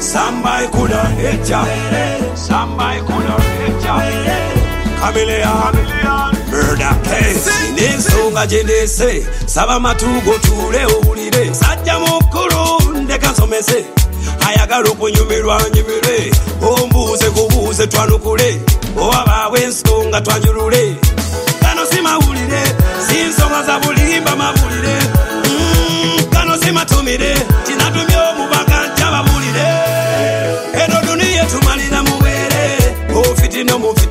Somebody coulda hit ya. Somebody coulda hit ya. Chameleon. Murder case. N'ensonga gye ndeese saba matugo tuule owulire sajja mukulu ndeka nsomese ayagala okunyumirwa nyumirwe ombuuze kubuuze twanukule owabaawo ensonga twanjulule gano si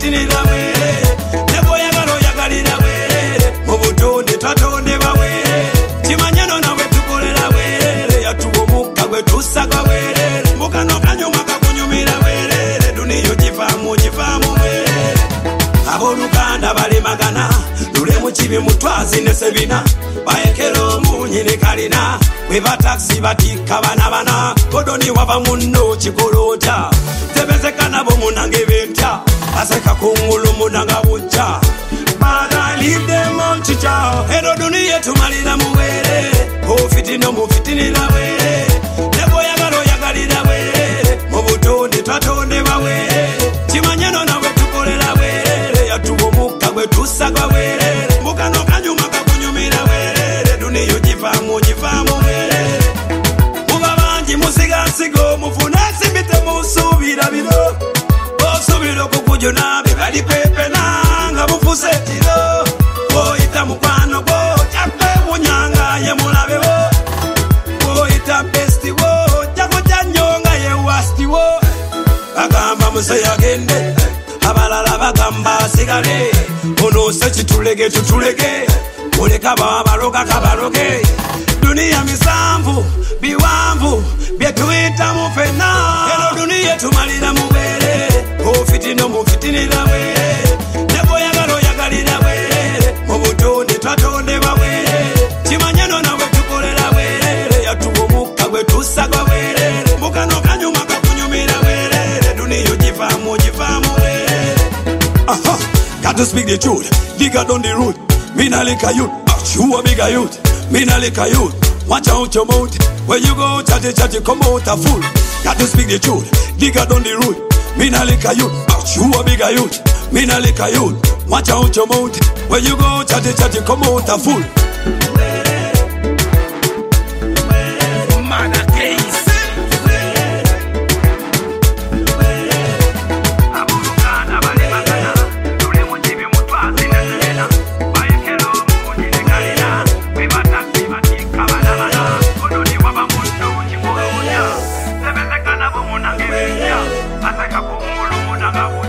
mufitinira were ne bwoyagala oyagalira were mu butonde twatondebwa were kimanye no nawe tukolera were yatuwa omukka gwe tusaga were mukano kanyuma kakunyumira were duniya ogivaamu ogivaamu were abooluganda balemagana lule mu kibi mutwazi ne sebina. Bayekera omunyi ne kalina bwe batakisi batikka bana bana. Kodoni wava munno kikoloota. Tebezeka nabo munange bentya aseka kungulu munanga bujja badalidemomcica eno duniya tumalira muwere ofitina mufitinira were ne bwoyagala oyagalira were mu butonde twatondebwa were kimanye no nawe tukolera were yatuwa omukka gwe tusaga were mukano kanyuma kakunyumira were duniya ogivaamu ogivaamu were muba bangi musigansigo mufune ensimbi temusuubira biro okukujuna bye bali kwepena nga bufuse ekiro bwoyita mukwano gwo kyakwewunyanga ye mulabewo bwoyita bestiwo jakuja nnyo nga ye wastiwo bagamba muzeeyi agende abalala bagamba asigale onoose kitulege tutulege oleka babaloga kabaloge duniya misanvu biwanvu byetuyitamu fena eno duniya tumalira mubere ofitina mufitinira bwerere ne bwoyagala oyagalira bwerere mu twatondebwa bwerere kimanye no nawe tukolera were yatuwa omukka gwe were mukano kanyuma kakunyumira bwerere duniyo ogivaamu ogivaamu bwerere Aha, got to speak the truth. Watch out your mouth. When you go chatty chatty, come out a fool. Got to speak the truth. digga down the road. Me na lick a youth. But you a bigger youth. Me nah lick a youth. Watch out your mouth. When you go chatty chatty, come out a fool. Murder that one.